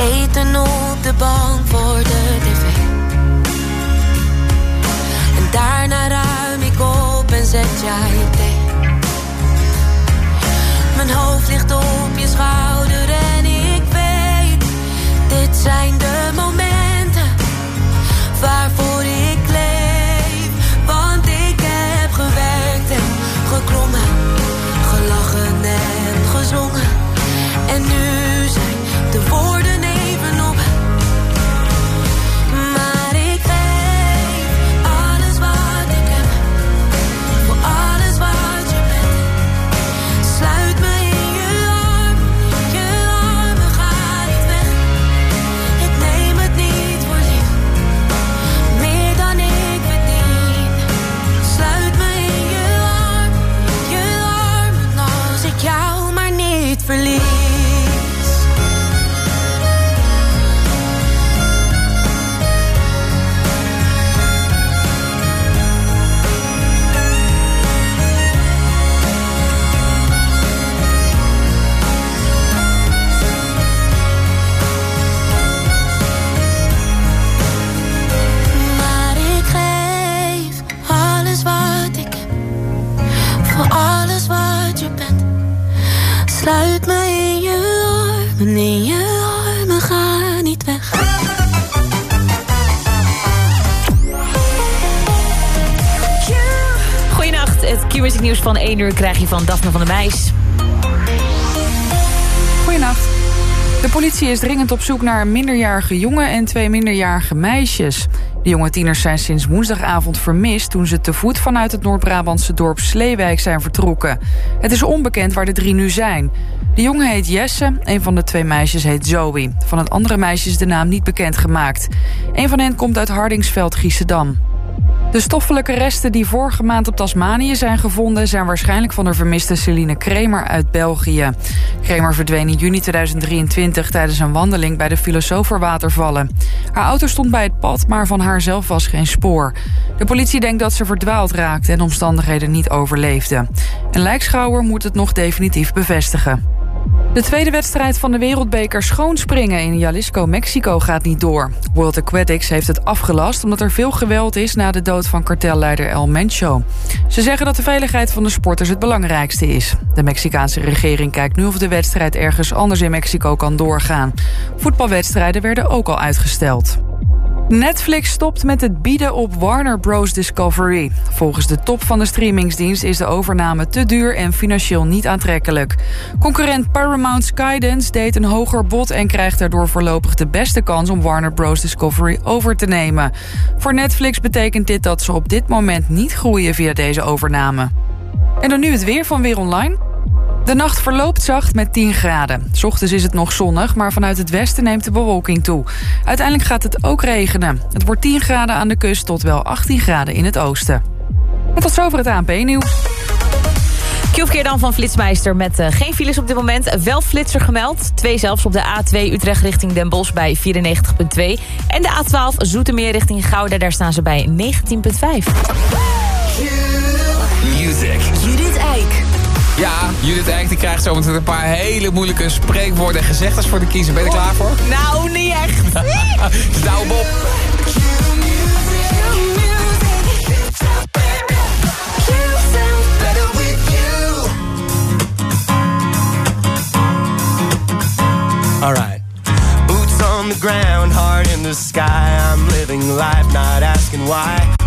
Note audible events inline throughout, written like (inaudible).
Eten op de bank voor de tv. En daarna ruim ik op en zet jij je thee. Mijn hoofd ligt op je schouder en ik weet, dit zijn de momenten Goedenacht, het nieuws van 1 uur krijg je van Daphne van der Meijs. Goedenacht. De politie is dringend op zoek naar een minderjarige jongen en twee minderjarige meisjes. De jonge tieners zijn sinds woensdagavond vermist... toen ze te voet vanuit het Noord-Brabantse dorp Sleewijk zijn vertrokken. Het is onbekend waar de drie nu zijn. De jongen heet Jesse, een van de twee meisjes heet Zoe. Van het andere meisje is de naam niet bekendgemaakt. Een van hen komt uit Hardingsveld, Giessendam. De stoffelijke resten die vorige maand op Tasmanië zijn gevonden... zijn waarschijnlijk van de vermiste Celine Kremer uit België. Kremer verdween in juni 2023 tijdens een wandeling... bij de Filosoferwatervallen. Haar auto stond bij het pad, maar van haar zelf was geen spoor. De politie denkt dat ze verdwaald raakte... en omstandigheden niet overleefde. Een lijkschouwer moet het nog definitief bevestigen. De tweede wedstrijd van de wereldbeker schoonspringen in Jalisco, Mexico gaat niet door. World Aquatics heeft het afgelast omdat er veel geweld is na de dood van kartelleider El Mencho. Ze zeggen dat de veiligheid van de sporters het belangrijkste is. De Mexicaanse regering kijkt nu of de wedstrijd ergens anders in Mexico kan doorgaan. Voetbalwedstrijden werden ook al uitgesteld. Netflix stopt met het bieden op Warner Bros. Discovery. Volgens de top van de streamingsdienst is de overname te duur en financieel niet aantrekkelijk. Concurrent Paramount Skydance deed een hoger bod en krijgt daardoor voorlopig de beste kans om Warner Bros. Discovery over te nemen. Voor Netflix betekent dit dat ze op dit moment niet groeien via deze overname. En dan nu het weer van Weer Online. De nacht verloopt zacht met 10 graden. 's Ochtends is het nog zonnig, maar vanuit het westen neemt de bewolking toe. Uiteindelijk gaat het ook regenen. Het wordt 10 graden aan de kust tot wel 18 graden in het oosten. En tot zover het ANP-nieuws. Q-verkeer dan van Flitsmeister met eh, geen files op dit moment. Wel flitser gemeld. Twee zelfs op de A2 Utrecht richting Den Bosch bij 94.2. En de A12 Zoetermeer richting Gouda. Daar staan ze bij 19.5. Ja, Judith Eijk die krijgt zometeen een paar hele moeilijke spreekwoorden en gezegdes voor de kiezer. Ben je er klaar voor? Nou, niet echt. (laughs) Nou, Bob. Alright. Boots on the ground, heart in the sky. I'm living life, not asking why.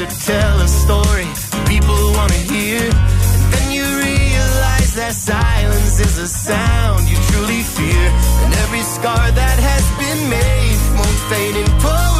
to tell a story people wanna hear. And then you realize that silence is a sound you truly fear. And every scar that has been made won't fade in poetry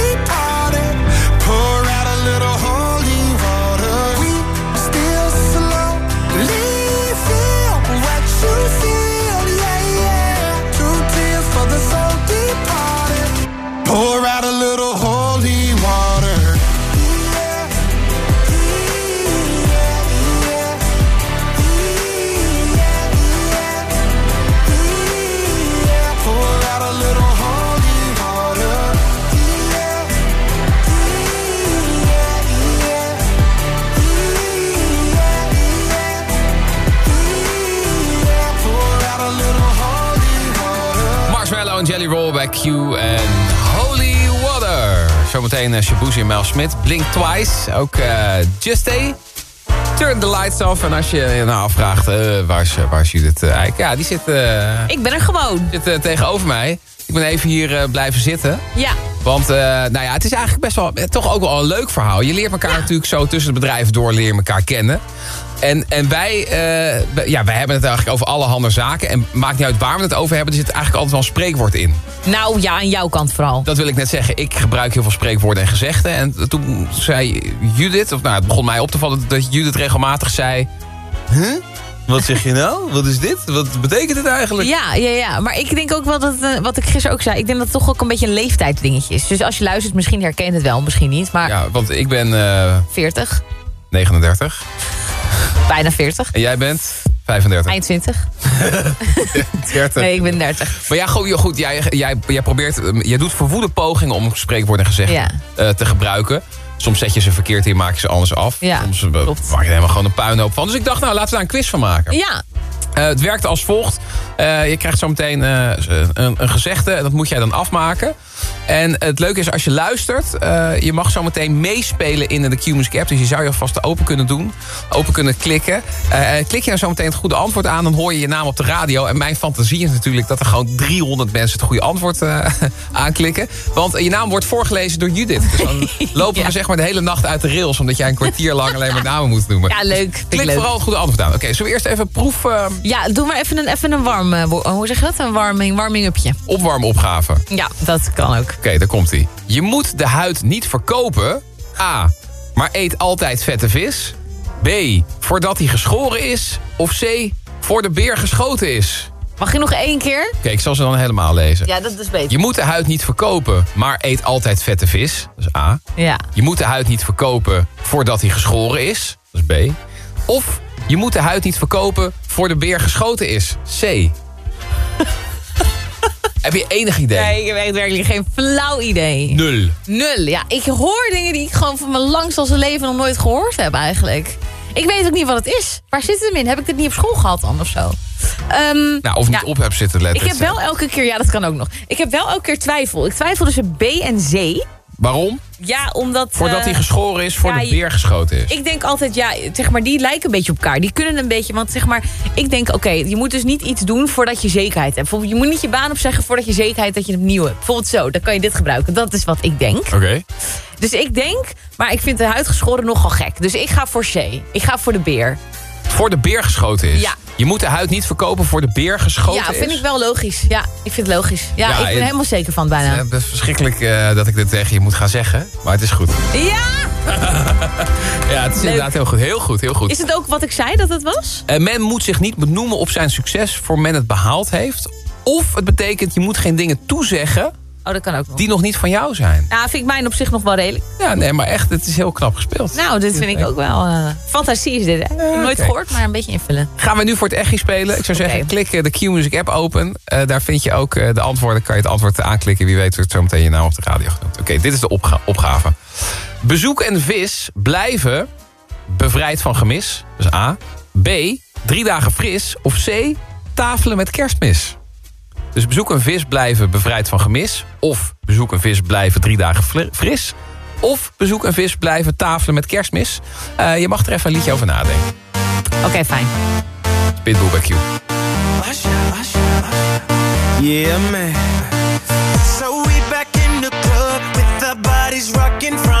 Q en Holy Water. Zometeen uh, Shabuzi en Mel Smit. Blink Twice. Ook eh Just A. Turn the lights off. En als je je nou afvraagt, eh, waar, is, waar is Judith uh, Eijk? Ja, die zit, eh, Ik ben er gewoon. zit eh, tegenover mij. Ik ben even hier eh, blijven zitten. Ja. Want eh, nou ja, het is eigenlijk best wel, eh, toch ook wel een leuk verhaal. Je leert elkaar natuurlijk zo tussen de bedrijven door, leer je elkaar kennen. En, en wij, eh, ja, wij hebben het eigenlijk over allerhande zaken. En maakt niet uit waar we het over hebben, er zit eigenlijk altijd wel een spreekwoord in. Nou ja, aan jouw kant vooral. Dat wil ik net zeggen. Ik gebruik heel veel spreekwoorden en gezegden. En toen zei Judith, of nou, het begon mij op te vallen... dat Judith regelmatig zei... Huh? Wat zeg je nou? Wat is dit? Wat betekent dit eigenlijk? Ja, ja, ja. Maar ik denk ook wel dat, eh, wat ik gisteren ook zei... ik denk dat het toch ook een beetje een leeftijdsdingetje is. Dus als je luistert, misschien herken je het wel, misschien niet. Maar Ja, want ik ben... eh, 40. 39. Bijna 40. En jij bent 35. Eind 20. 30. Nee, ik ben 30. Maar ja, goed, goed jij, jij, jij probeert, eh, jij doet verwoede pogingen om spreekwoorden en gezegden Ja. eh, te gebruiken. Soms zet je ze verkeerd in, maak je ze anders af. Ja, Soms eh, maak je er helemaal gewoon een puinhoop van. Dus ik dacht, nou, laten we daar een quiz van maken. Ja, Eh, het werkt als volgt. Eh, je krijgt zo meteen eh, een, een gezegde. En dat moet jij dan afmaken. En het leuke is, als je luistert... je mag zo meteen meespelen in de Q-Music app. Dus je zou je alvast open kunnen doen. Open kunnen klikken. En klik je nou zo meteen het goede antwoord aan... dan hoor je je naam op de radio. En mijn fantasie is natuurlijk dat er gewoon 300 mensen... het goede antwoord (laughs) aanklikken. Want je naam wordt voorgelezen door Judith. Dus dan (laughs) lopen Ja. we zeg maar de hele nacht uit de rails... omdat jij een kwartier lang alleen maar namen moet noemen. ja leuk. Ik Klik leuk. vooral het goede antwoord aan. Oké, zullen we eerst even proef... Ja, doe maar even een, even een warm... eh, wo- hoe zeg je dat? Een warming, warming-upje. opwarmopgave. Oké, Ja, dat kan ook. daar komt ie. Je moet de huid niet verkopen. A. Maar eet altijd vette vis. B. Voordat hij geschoren is. Of C. Voor de beer geschoten is. Mag je nog één keer? Oké, ik zal ze dan helemaal lezen. Ja, dat is beter. Je moet de huid niet verkopen, maar eet altijd vette vis. Dat is A. Ja. Je moet de huid niet verkopen voordat hij geschoren is. Dat is B. Of je moet de huid niet verkopen voor de beer geschoten is. C. (laughs) Heb je enig idee? Nee, ik heb echt werkelijk geen flauw idee. Nul. Nul. Ja, ik hoor dingen die ik gewoon van mijn langst als leven nog nooit gehoord heb eigenlijk. Ik weet ook niet wat het is. Waar zit het hem in? Heb ik dit niet op school gehad dan of zo? Ehm, Nou, of niet ja, op heb zitten letten. Ik heb wel elke keer, ja dat kan ook nog. Ik heb wel elke keer twijfel. Ik twijfel tussen B en C. Waarom? Ja, omdat... Voordat eh, hij geschoren is, voor ja, de beer geschoten is. Ik denk altijd, ja, zeg maar, die lijken een beetje op elkaar. Die kunnen een beetje, want zeg maar, ik denk, oké, je moet dus niet iets doen voordat je zekerheid hebt. Bijvoorbeeld, je moet niet je baan opzeggen voordat je zekerheid dat je het opnieuw hebt. Bijvoorbeeld zo, dan kan je dit gebruiken. Dat is wat ik denk. Oké. Dus ik denk, maar ik vind de huid geschoren nogal gek. Dus ik ga voor C. Ik ga voor de beer. Voor de beer geschoten is. Ja. Je moet de huid niet verkopen voor de beer geschoten ja, is. vind ik wel logisch. Ja, ik vind het logisch. Ja, Ja, ik ben en- helemaal zeker van bijna. Ja, het is verschrikkelijk eh, dat ik dit tegen je moet gaan zeggen. Maar het is goed. Ja! (laughs) Ja, het is Leuk. inderdaad heel goed. Heel goed, heel goed. Is het ook wat ik zei dat het was? Eh, men moet zich niet benoemen op zijn succes voor men het behaald heeft. Of het betekent, je moet geen dingen toezeggen Oh, dat kan ook nog. die nog niet van jou zijn. Nou, vind ik mijn op zich nog wel redelijk. Ja, nee, maar echt, het is heel knap gespeeld. Nou, dit vind ik ook wel... eh, fantasie is dit, hè? Nooit gehoord, maar een beetje invullen. Gaan we nu voor het echi spelen? Ik zou zeggen, klik eh, de Q-Music app open. Eh, daar vind je ook de antwoorden. Kan je het antwoord aanklikken. Wie weet wordt zo meteen je naam op de radio genoemd. Oké, dit is de opga- opgave. Bezoek en vis blijven bevrijd van gemis. Dus A. B. Drie dagen fris. Of C. Tafelen met kerstmis. Dus bezoek en vis blijven bevrijd van gemis. Of bezoek en vis blijven drie dagen fri- fris. Of bezoek en vis blijven tafelen met kerstmis. Eh, je mag er even een liedje over nadenken. Oké, fijn. Pitbull bij Q. Yeah, man. So we back in the club with our bodies rocking from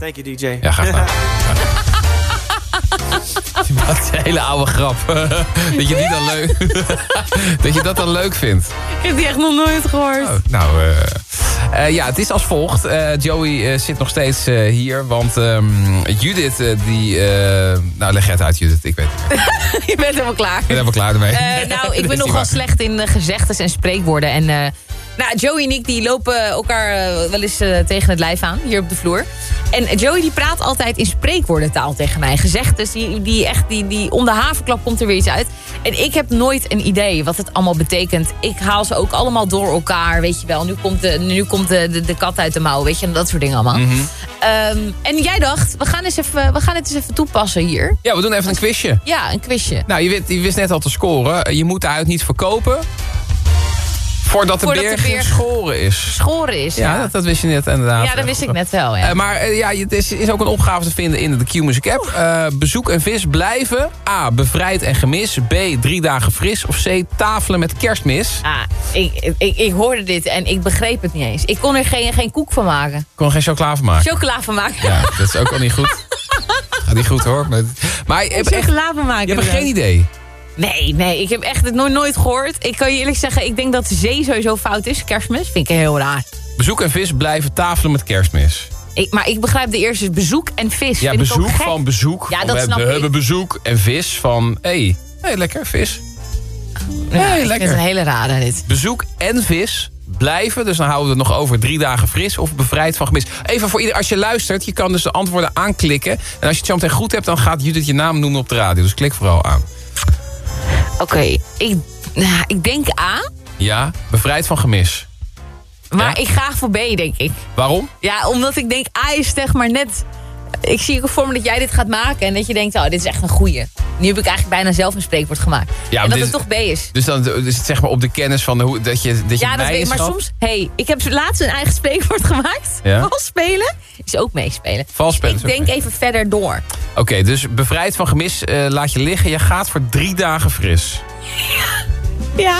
Thank you, DJ. Ja, ga gedaan. (laughs) Wat een hele oude grap. (laughs) dat je die dan leuk... (laughs) dat je dat dan leuk vindt. Ik heb die echt nog nooit gehoord. Oh, nou, eh, eh, ja, het is als volgt. Eh, Joey zit nog steeds eh, hier, want ehm, Judith, die... eh, nou, leg jij het uit, Judith. Ik weet het niet. Ik Je bent helemaal klaar. ben helemaal klaar ermee. Eh, nou, ik ben nogal slecht in uh, gezegdes en spreekwoorden. En eh, nou, Joey en ik die lopen elkaar eh, wel eens eh, tegen het lijf aan, hier op de vloer. En Joey die praat altijd in spreekwoordentaal tegen mij. Gezegdes, die, die echt, die, die om de havenklap komt er weer iets uit. En ik heb nooit een idee wat het allemaal betekent. Ik haal ze ook allemaal door elkaar, weet je wel. Nu komt de, nu komt de, de, de kat uit de mouw, weet je. En dat soort dingen allemaal. Mhm. Ehm, en jij dacht, we gaan, eens even, we gaan het eens even toepassen hier. Ja, we doen even een quizje. Ja, een quizje. Nou, je, weet, je wist net al te scoren. Je moet de uit niet verkopen... Voordat de Voordat beer de beer geschoren is. Schoren is. Ja, dat, dat wist je net inderdaad. Ja, dat wist ik net wel, ja. Eh, maar eh, ja, het is, is ook een opgave te vinden in de Q-Music app. Eh, bezoek en vis blijven. A. Bevrijd en gemis. B. Drie dagen fris. Of C. Tafelen met kerstmis. Ah, ik, ik, ik hoorde dit en ik begreep het niet eens. Ik kon er geen, geen koek van maken. Ik kon er geen chocola van maken. Chocola van maken. Ja, dat is ook al niet goed. (laughs) Gaat niet goed hoor. Maar, maar je hebt echt, Chocola van maken. je hebt geen idee. Nee, nee, ik heb echt het nooit, nooit gehoord. Ik kan je eerlijk zeggen, ik denk dat zee sowieso fout is. Kerstmis vind ik heel raar. Bezoek en vis blijven tafelen met kerstmis. Ik, maar ik begrijp de eerste bezoek en vis. Ja, bezoek van bezoek. Ja, dat we, snap we ik. hebben bezoek en vis van... Hé, hey, hey, lekker, vis. Ja, hey, lekker. het een hele rare dit. Bezoek en vis blijven. Dus dan houden we het nog over drie dagen fris of bevrijd van gemis. Even voor ieder, als je luistert, je kan dus de antwoorden aanklikken. En als je het zo meteen goed hebt, dan gaat Judith je naam noemen op de radio. Dus klik vooral aan. Oké, ik, nou, ik denk A, Ja, bevrijd van gemis. maar Ja? ik ga voor B, denk ik. Waarom? Ja, omdat ik denk, A is zeg maar net... Ik zie ook voor me dat jij dit gaat maken en dat je denkt, oh, dit is echt een goeie. Nu heb ik eigenlijk bijna zelf een spreekwoord gemaakt. Ja, en dat het toch B is. Dus dan is het zeg maar op de kennis van de, hoe, dat je, dat je Ja, dat weet ik. Maar soms, hey, ik heb laatst een eigen spreekwoord (laughs) gemaakt. Ja? Vals spelen is ook meespelen. Vals spelen Ik is ook denk mee. even verder door. Oké, dus bevrijd van gemis eh, laat je liggen. Je gaat voor drie dagen fris. Ja.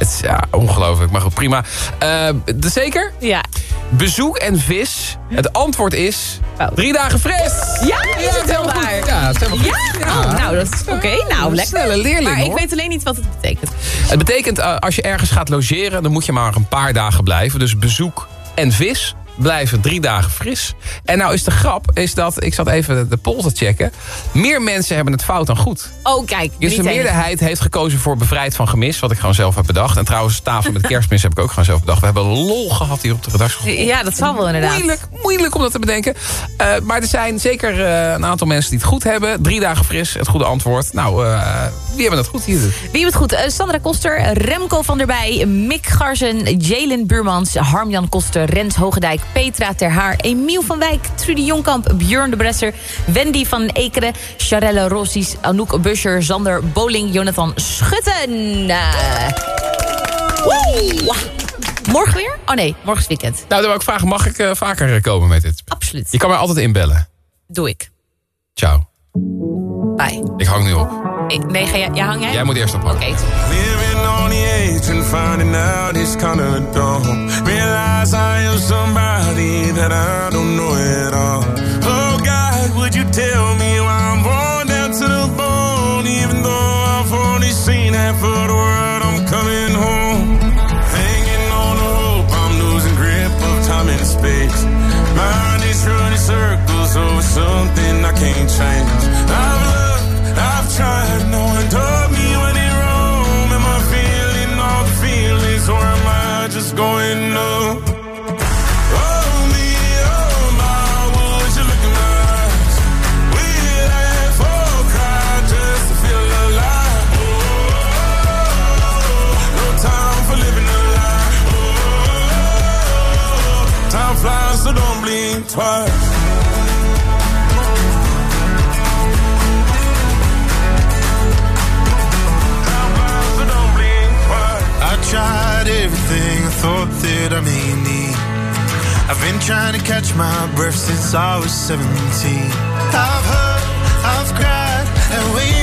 Het is ja, ongelooflijk, maar goed, prima. Eh, de zeker? Ja. Bezoek en vis. Het antwoord is... Fout. Drie dagen fris! Ja, is het goed. waar? Ja, het is helemaal goed. Ja? Oh, nou, dat is oké. Nou, lekker. Snelle leerling, Maar ik hoor. weet alleen niet wat het betekent. Het betekent, eh, als je ergens gaat logeren... dan moet je maar een paar dagen blijven. Dus bezoek en vis blijven drie dagen fris. En nou is de grap, is dat... Ik zat even de, poll te checken. Meer mensen hebben het fout dan goed. Oh, kijk. Dus de meerderheid heeft gekozen voor bevrijd van gemis. Wat ik gewoon zelf heb bedacht. En trouwens, tafel met kerstmis heb ik ook gewoon zelf bedacht. We hebben lol gehad hier op de redactie. Ja, dat zal wel inderdaad. Moeilijk, moeilijk om dat te bedenken. Eh, maar er zijn zeker eh, een aantal mensen die het goed hebben. Drie dagen fris, het goede antwoord. Nou, eh, wie hebben het goed hier? Wie heeft het goed? Eh, Sandra Koster, Remco van der Bij, Mick Garzen, Jalen Buurmans, Harmjan Koster, Rens Hogendijk, Petra Terhaar, Emiel van Wijk, Trudy Jonkamp, Björn de Bresser, Wendy van Ekeren, Charelle Rossies, Anouk Buscher, Zander Boling, Jonathan Schutten. Eh, woe! Morgen weer? Oh nee, morgen is weekend. Nou, dan wil ik vragen, mag ik eh, vaker komen met dit? Absoluut. Je kan mij altijd inbellen. Doe ik. Ciao. Bye. Ik hang nu op. Hm. Nee, ga jij, ja, hang jij? Jij moet eerst ophangen. Oké. Living on the edge and finding out it's kind of dumb. Realize I am somebody that I don't know at all. Oh God, would you tell me why I'm born down to the bone? Even though I've only seen half of the world, I'm coming home. Hanging on the hope, I'm losing grip of time and space. Mind is running circles over something I can't change. I've tried no trying to catch my breath since I was 17. I've hurt, I've cried, and waited.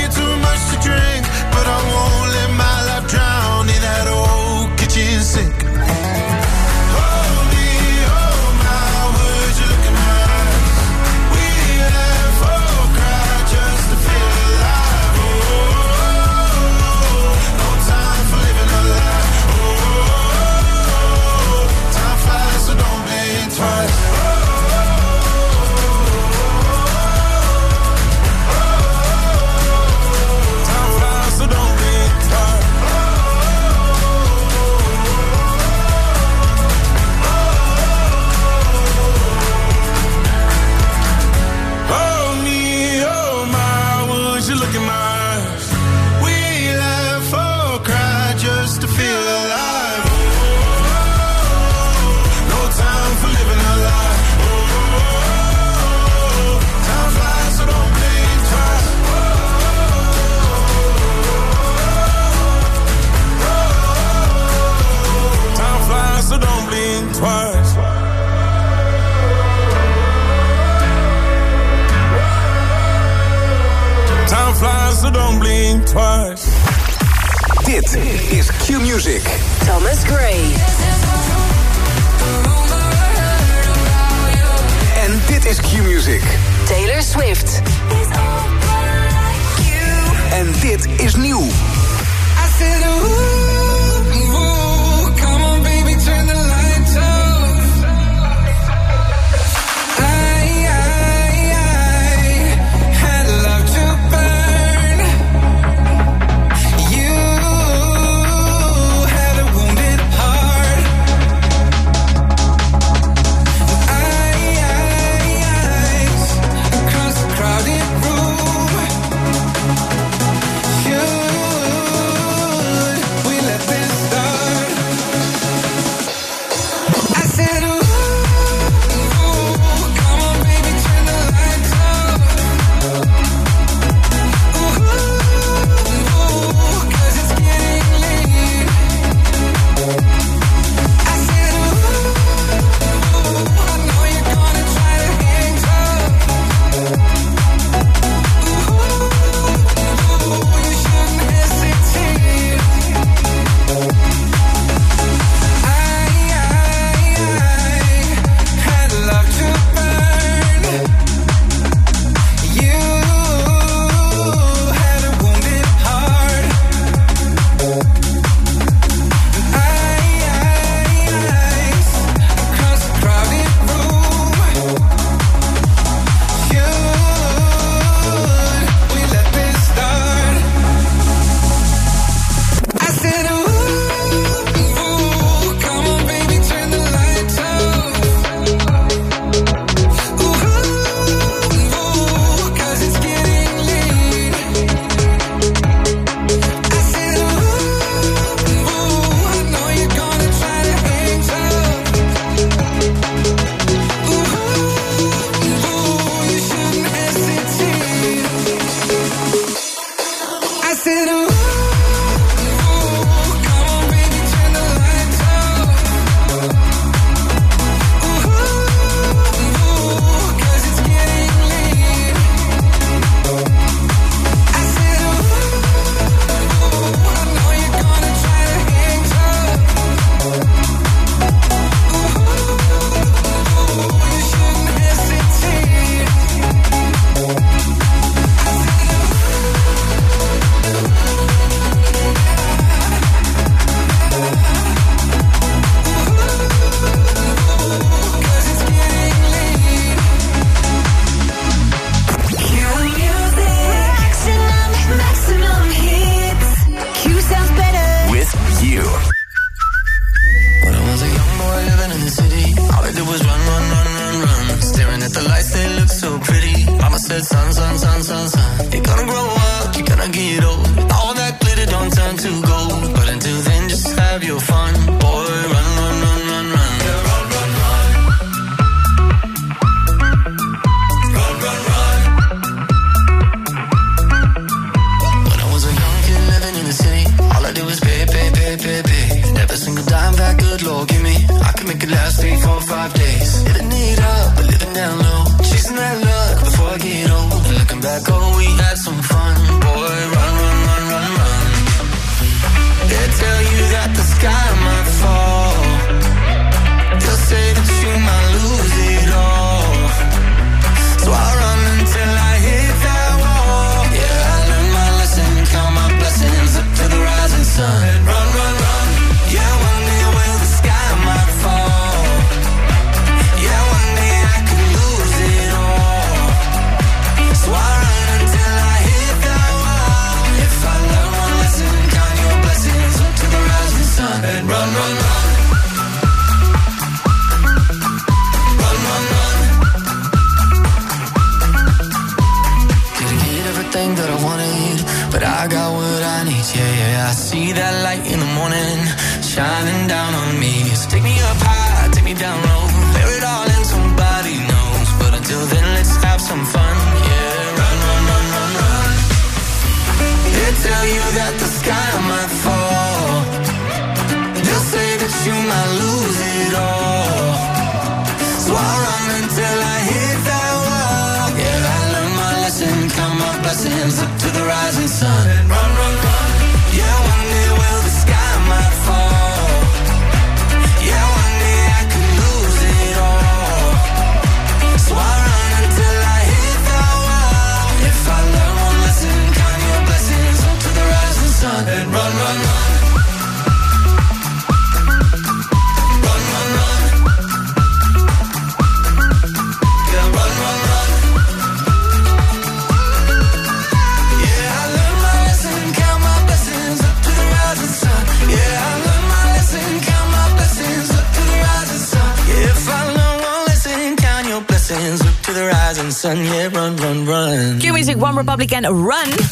Republic en Run.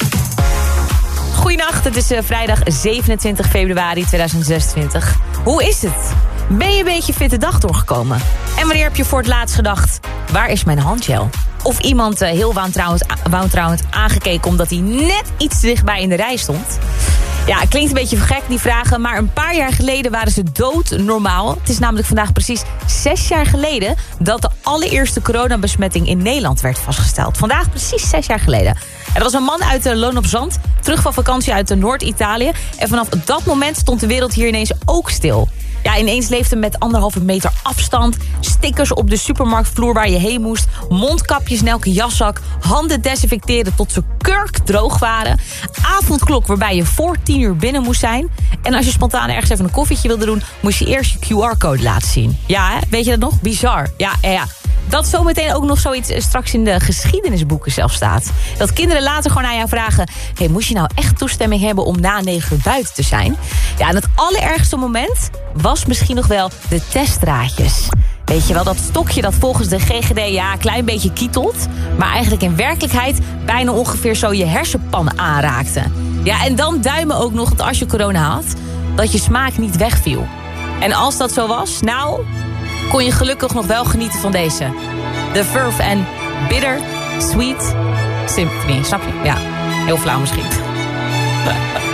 Goedenacht, het is eh, vrijdag 27 februari 2026. Hoe is het? Ben je een beetje fitte dag doorgekomen? En wanneer heb je voor het laatst gedacht, waar is mijn handgel? Of iemand eh, heel wantrouwend, wantrouwend aangekeken omdat hij net iets dichtbij in de rij stond? Ja, klinkt een beetje gek die vragen, maar een paar jaar geleden waren ze doodnormaal. Het is namelijk vandaag precies zes jaar geleden dat de allereerste coronabesmetting in Nederland werd vastgesteld. Vandaag precies zes jaar geleden. Er was een man uit de Loon op Zand, terug van vakantie uit Noord-Italië. En vanaf dat moment stond de wereld hier ineens ook stil. Ja, ineens leefde met anderhalve meter afstand. Stickers op de supermarktvloer waar je heen moest. Mondkapjes in elke jaszak. Handen desinfecteren tot ze kurkdroog waren. Avondklok waarbij je voor tien uur binnen moest zijn. En als je spontaan ergens even een koffietje wilde doen... moest je eerst je QR-code laten zien. Ja, hè? weet je dat nog? Bizar. Ja, ja, ja. Dat zometeen ook nog zoiets eh, straks in de geschiedenisboeken zelf staat. Dat kinderen later gewoon aan jou vragen... Hey, moest je nou echt toestemming hebben om na negen uur buiten te zijn? Ja, en het allerergste moment was misschien nog wel de teststraatjes. Weet je wel, dat stokje dat volgens de GGD ja, een klein beetje kietelt... maar eigenlijk in werkelijkheid bijna ongeveer zo je hersenpan aanraakte. Ja, en dan duimen ook nog dat als je corona had... dat je smaak niet wegviel. En als dat zo was, nou, kon je gelukkig nog wel genieten van deze. The Verve en Bitter Sweet Symphony. Snap je? Ja, heel flauw misschien. (laughs)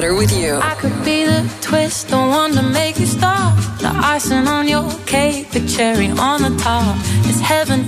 better with you. I could be the twist, the one to make you stop. The icing on your cake, the cherry on the top. It's heaven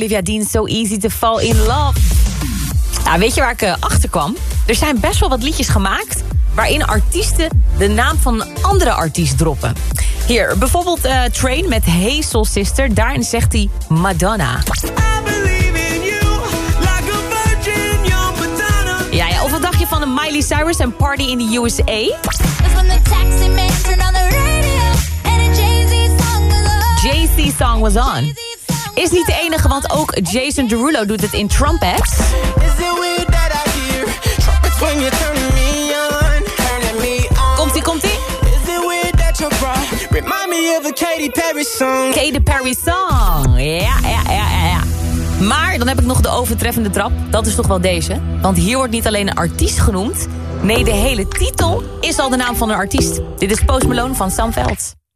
Olivia Dean So Easy to Fall in Love. Nou, weet je waar ik eh, achter kwam? Er zijn best wel wat liedjes gemaakt... waarin artiesten de naam van een andere artiest droppen. Hier, bijvoorbeeld eh, Train met Hey Soul Sister. Daarin zegt hij Madonna. Ja, ja, of wat dacht je van een Miley Cyrus en Party in the USA? when the taxi man turned on the radio and a Jay-Z song was on. Is niet de enige, want ook Jason Derulo doet het in trumpets? Komt-ie, komt-ie? Remind me of a Katy Perry song? Katy Perry Song. Ja, ja, ja, ja, ja. Maar dan heb ik nog de overtreffende trap. Dat is toch wel deze. Want hier wordt niet alleen een artiest genoemd. Nee, de hele titel is al de naam van een artiest. Dit is Post Malone van Sam Veld.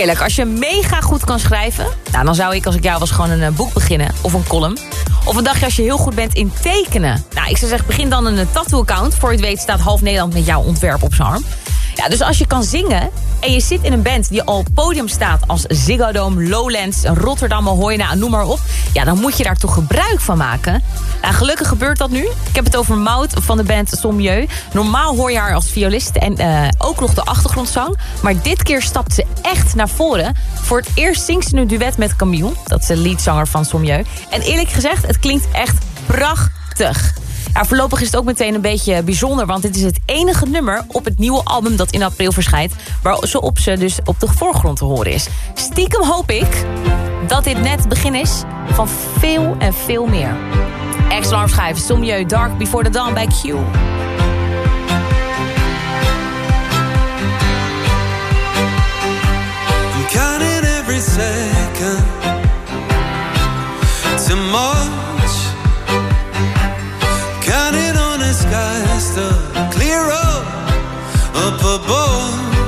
eerlijk, als je mega goed kan schrijven... Nou, dan zou ik als ik jou was gewoon een eh, boek beginnen of een column. Of een dagje als je heel goed bent in tekenen. Nou, ik zou zeggen, begin dan een eh, tattoo-account. Voor je het weet staat half Nederland met jouw ontwerp op zijn arm. Ja, dus als je kan zingen en je zit in een band die al podium staat... als Ziggo Dome, Lowlands, Rotterdam, Hoijna, nou, noem maar op... ja, dan moet je daar toch gebruik van maken. Nou, gelukkig gebeurt dat nu. Ik heb het over Maud van de band Sommieu. Normaal hoor je haar als violist en eh, ook nog de achtergrondzang. Maar dit keer stapt ze echt naar voren. Voor het eerst zingt ze een duet met Camille. Dat is de leadzanger van Sommieu. En eerlijk gezegd, het klinkt echt prachtig. Ja, voorlopig is het ook meteen een beetje bijzonder... want dit is het enige nummer op het nieuwe album dat in april verschijnt... waarop ze, op ze dus op de voorgrond te horen is. Stiekem hoop ik dat dit net het begin is van veel en veel meer. Ex-alarm schrijven, Sommieu, Dark Before the Dawn bij Q... every second. skies to clear up above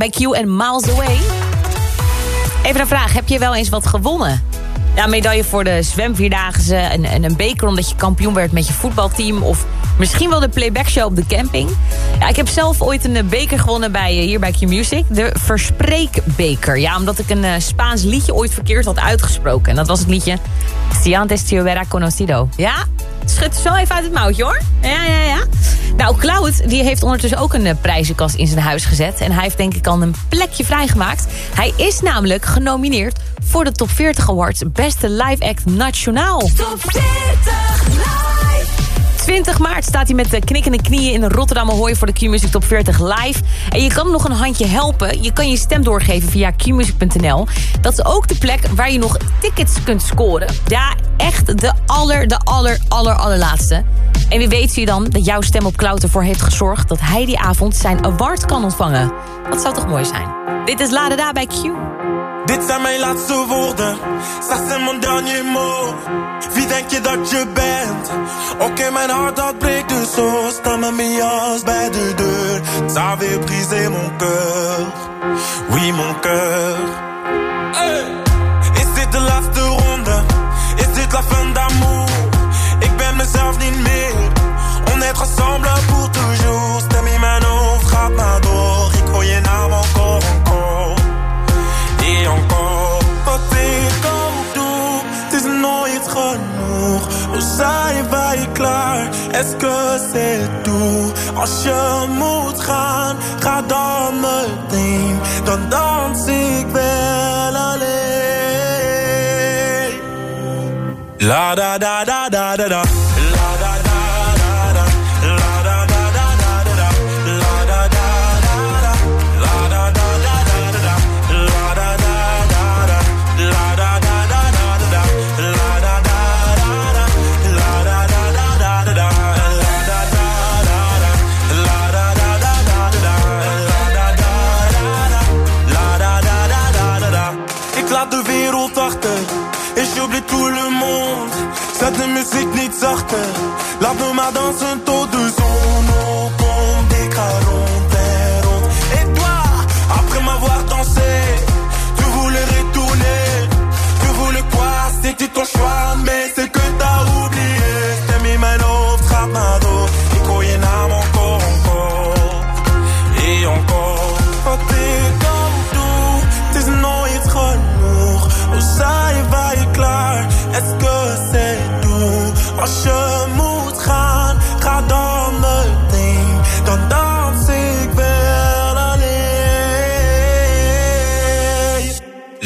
bij Q en Miles Away. Even een vraag, heb je wel eens wat gewonnen? Ja, medaille voor de zwemvierdaagse, een, een, beker omdat je kampioen werd met je voetbalteam... of misschien wel de playback show op de camping. Ja, ik heb zelf ooit een beker gewonnen bij, eh, hier bij Q-Music. De Verspreekbeker. Ja, omdat ik een eh, Spaans liedje ooit verkeerd had uitgesproken. En dat was het liedje Si antes te hubiera conocido. Ja, schud zo even uit het mouwtje hoor. Ja, ja, ja. Nou, Cloud die heeft ondertussen ook een eh, prijzenkast in zijn huis gezet. En hij heeft denk ik al een plekje vrijgemaakt. Hij is namelijk genomineerd voor de Top 40 Awards Beste Live Act Nationaal. Top 40 live. 20 maart staat hij met de knikkende knieën in Rotterdam Ahoy voor de Q-Music Top 40 live. En je kan nog een handje helpen. Je kan je stem doorgeven via qmusic.nl. Dat is ook de plek waar je nog tickets kunt scoren. Ja, echt de aller, de aller, aller, allerlaatste. En wie weet zie je dan dat jouw stem op Cloud ervoor heeft gezorgd... dat hij die avond zijn award kan ontvangen. Dat zou toch mooi zijn. Dit is Lada Da bij Q. Dit zijn mijn laatste woorden, ça c'est mon dernier mot. Wie denk je dat je bent? Oké, mijn hart dat breekt dus zo. Sta met mijn jas bij de deur. Ça avait brisé mon cœur, oui mon cœur. Hey. Is dit de laatste ronde? Is dit la fin d'amour? Ik ben mezelf niet. On est ensemble pour toujours. Encore, wat ik ook doe, het is nooit genoeg. We zijn wij klaar, est-ce que c'est tout? Als je moet gaan, ga dan meteen. Dan dans ik wel alleen. La da da da da da da niet zachter. Laat me maar dansen tot de zon opkomt. Ik ga en. Et toi, après m'avoir dansé, tu voulais retourner. Tu voulais quoi? C'était ton choix, mais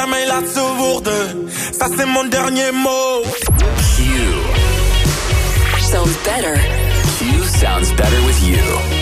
jamais la sourde. Ça, c'est mon dernier mot. Q. Sounds better. Q sounds better with you.